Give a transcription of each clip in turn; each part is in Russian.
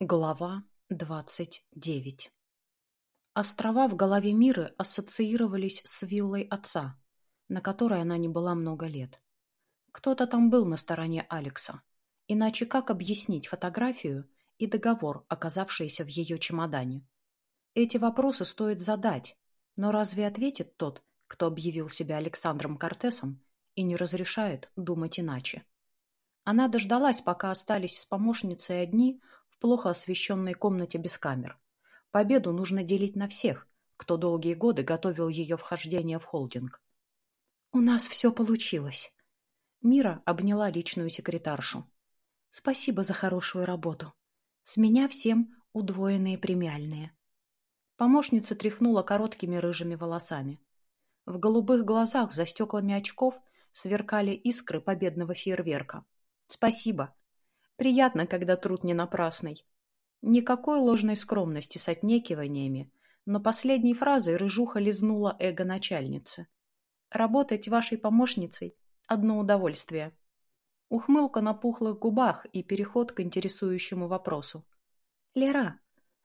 Глава двадцать девять Острова в голове Миры ассоциировались с виллой отца, на которой она не была много лет. Кто-то там был на стороне Алекса. Иначе как объяснить фотографию и договор, оказавшиеся в ее чемодане? Эти вопросы стоит задать, но разве ответит тот, кто объявил себя Александром Кортесом и не разрешает думать иначе? Она дождалась, пока остались с помощницей одни в плохо освещенной комнате без камер. Победу нужно делить на всех, кто долгие годы готовил ее вхождение в холдинг. «У нас все получилось». Мира обняла личную секретаршу. «Спасибо за хорошую работу. С меня всем удвоенные премиальные». Помощница тряхнула короткими рыжими волосами. В голубых глазах за стеклами очков сверкали искры победного фейерверка. «Спасибо. Приятно, когда труд не напрасный. Никакой ложной скромности с отнекиваниями, но последней фразой рыжуха лизнула эго начальницы. «Работать вашей помощницей – одно удовольствие». Ухмылка на пухлых губах и переход к интересующему вопросу. «Лера,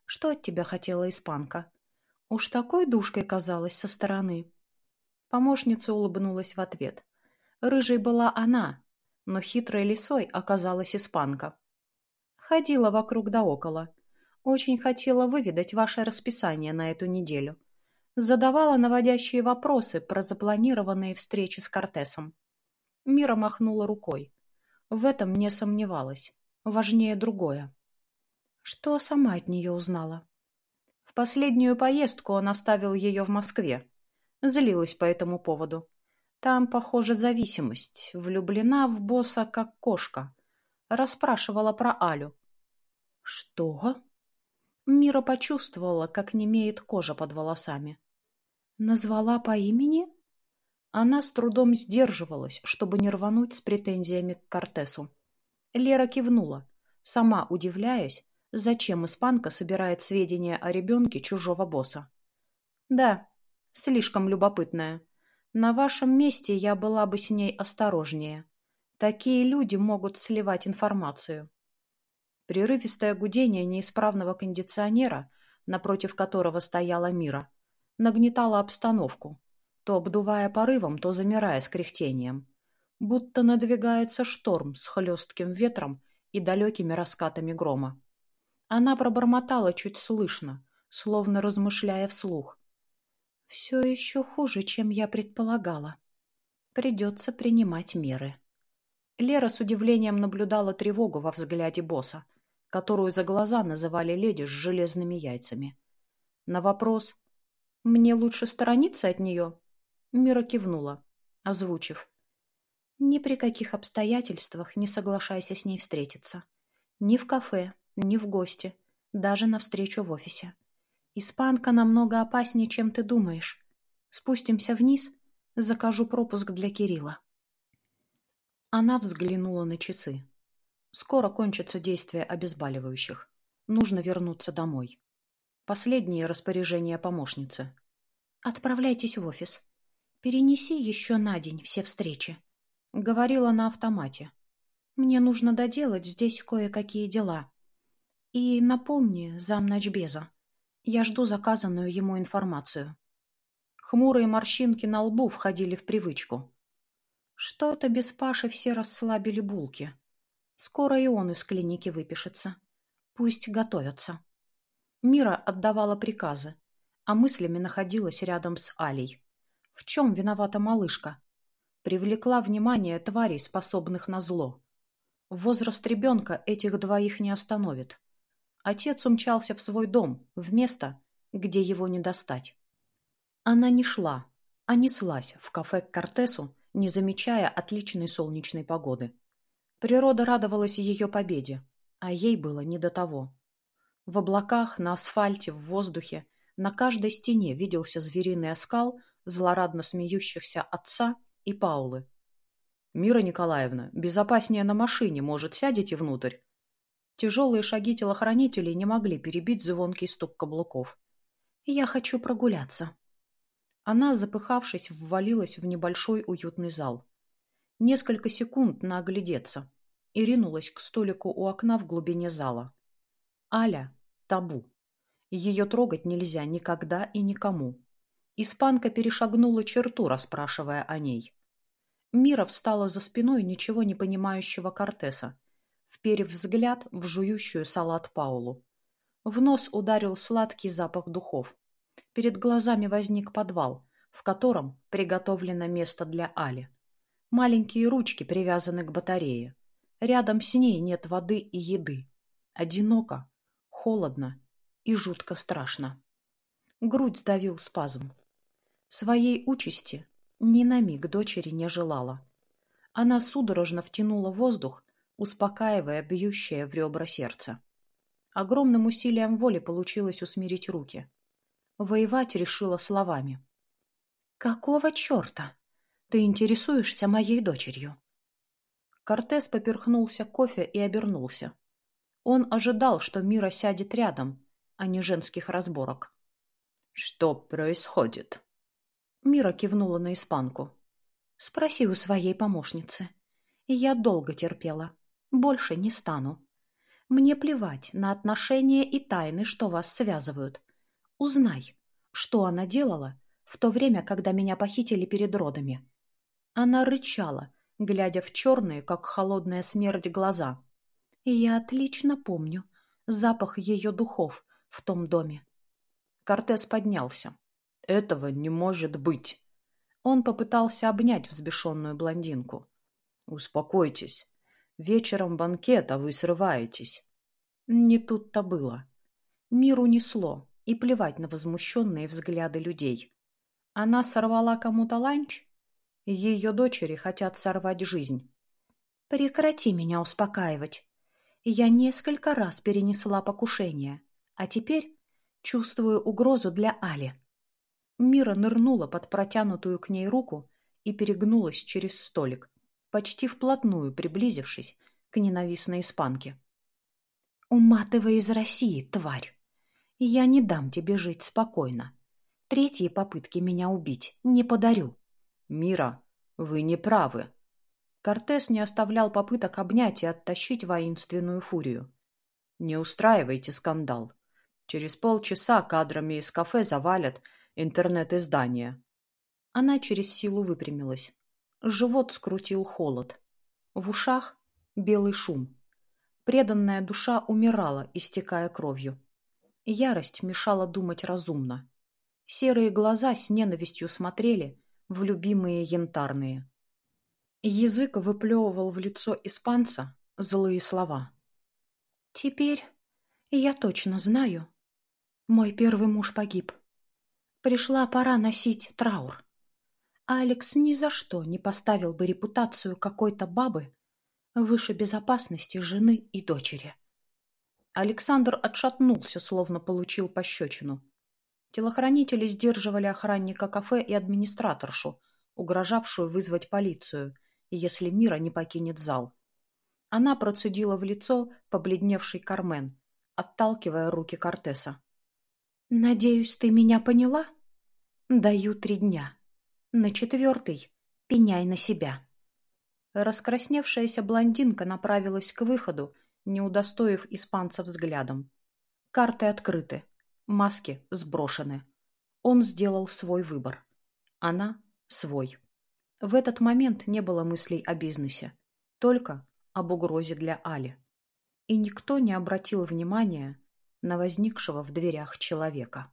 что от тебя хотела испанка? Уж такой душкой казалась со стороны». Помощница улыбнулась в ответ. Рыжей была она, но хитрой лисой оказалась испанка. Ходила вокруг да около. Очень хотела выведать ваше расписание на эту неделю. Задавала наводящие вопросы про запланированные встречи с Кортесом. Мира махнула рукой. В этом не сомневалась. Важнее другое. Что сама от нее узнала? В последнюю поездку он оставил ее в Москве. Злилась по этому поводу. Там, похоже, зависимость. Влюблена в босса, как кошка. Расспрашивала про Алю. Что? Мира почувствовала, как немеет кожа под волосами. Назвала по имени? Она с трудом сдерживалась, чтобы не рвануть с претензиями к Кортесу. Лера кивнула, сама удивляясь, зачем испанка собирает сведения о ребенке чужого босса. Да, слишком любопытная. На вашем месте я была бы с ней осторожнее. Такие люди могут сливать информацию. Прерывистое гудение неисправного кондиционера, напротив которого стояла Мира, нагнетало обстановку, то обдувая порывом, то замирая с кряхтением. Будто надвигается шторм с хлестким ветром и далекими раскатами грома. Она пробормотала чуть слышно, словно размышляя вслух. Все еще хуже, чем я предполагала. Придется принимать меры. Лера с удивлением наблюдала тревогу во взгляде босса, которую за глаза называли леди с железными яйцами. На вопрос «Мне лучше сторониться от нее?» Мира кивнула, озвучив. «Ни при каких обстоятельствах не соглашайся с ней встретиться. Ни в кафе, ни в гости, даже на встречу в офисе. Испанка намного опаснее, чем ты думаешь. Спустимся вниз, закажу пропуск для Кирилла. Она взглянула на часы. Скоро кончится действие обезболивающих. Нужно вернуться домой. Последнее распоряжение помощницы. Отправляйтесь в офис. Перенеси еще на день все встречи. Говорила на автомате. Мне нужно доделать здесь кое-какие дела. И напомни зам Ночбеза. Я жду заказанную ему информацию. Хмурые морщинки на лбу входили в привычку. Что-то без Паши все расслабили булки. Скоро и он из клиники выпишется. Пусть готовятся. Мира отдавала приказы, а мыслями находилась рядом с Алей. В чем виновата малышка? Привлекла внимание тварей, способных на зло. Возраст ребенка этих двоих не остановит. Отец умчался в свой дом, в место, где его не достать. Она не шла, а неслась в кафе к Кортесу, не замечая отличной солнечной погоды. Природа радовалась ее победе, а ей было не до того. В облаках, на асфальте, в воздухе, на каждой стене виделся звериный оскал злорадно смеющихся отца и Паулы. «Мира Николаевна, безопаснее на машине, может, сядете внутрь?» Тяжелые шаги телохранителей не могли перебить звонкий стук каблуков. «Я хочу прогуляться». Она, запыхавшись, ввалилась в небольшой уютный зал. Несколько секунд на оглядеться и ринулась к столику у окна в глубине зала. Аля – табу. Ее трогать нельзя никогда и никому. Испанка перешагнула черту, расспрашивая о ней. Мира встала за спиной ничего не понимающего Кортеса, вперев взгляд в жующую салат Паулу. В нос ударил сладкий запах духов. Перед глазами возник подвал, в котором приготовлено место для Али. Маленькие ручки привязаны к батарее. Рядом с ней нет воды и еды. Одиноко, холодно и жутко страшно. Грудь сдавил спазм. Своей участи ни на миг дочери не желала. Она судорожно втянула воздух, успокаивая бьющее в ребра сердце. Огромным усилием воли получилось усмирить руки. Воевать решила словами. «Какого черта? Ты интересуешься моей дочерью?» Кортес поперхнулся кофе и обернулся. Он ожидал, что Мира сядет рядом, а не женских разборок. «Что происходит?» Мира кивнула на испанку. «Спроси у своей помощницы. Я долго терпела. Больше не стану. Мне плевать на отношения и тайны, что вас связывают. Узнай, что она делала в то время, когда меня похитили перед родами». Она рычала, глядя в черные, как холодная смерть, глаза. И я отлично помню запах ее духов в том доме. Кортес поднялся. Этого не может быть. Он попытался обнять взбешенную блондинку. Успокойтесь. Вечером банкет, а вы срываетесь. Не тут-то было. Мир унесло, и плевать на возмущенные взгляды людей. Она сорвала кому-то ланч? Ее дочери хотят сорвать жизнь. Прекрати меня успокаивать. Я несколько раз перенесла покушение, а теперь чувствую угрозу для Али. Мира нырнула под протянутую к ней руку и перегнулась через столик, почти вплотную приблизившись к ненавистной испанке. «Уматывай из России, тварь! Я не дам тебе жить спокойно. Третьи попытки меня убить не подарю». «Мира, вы не правы». Кортес не оставлял попыток обнять и оттащить воинственную фурию. «Не устраивайте скандал. Через полчаса кадрами из кафе завалят интернет-издание. Она через силу выпрямилась. Живот скрутил холод. В ушах белый шум. Преданная душа умирала, истекая кровью. Ярость мешала думать разумно. Серые глаза с ненавистью смотрели в любимые янтарные. Язык выплевывал в лицо испанца злые слова. «Теперь я точно знаю. Мой первый муж погиб. Пришла пора носить траур. Алекс ни за что не поставил бы репутацию какой-то бабы выше безопасности жены и дочери. Александр отшатнулся, словно получил пощечину. Телохранители сдерживали охранника кафе и администраторшу, угрожавшую вызвать полицию, если Мира не покинет зал. Она процедила в лицо побледневший Кармен, отталкивая руки Кортеса. «Надеюсь, ты меня поняла? Даю три дня. На четвертый пеняй на себя». Раскрасневшаяся блондинка направилась к выходу, не удостоив испанца взглядом. Карты открыты, маски сброшены. Он сделал свой выбор. Она — свой. В этот момент не было мыслей о бизнесе, только об угрозе для Али. И никто не обратил внимания на возникшего в дверях человека.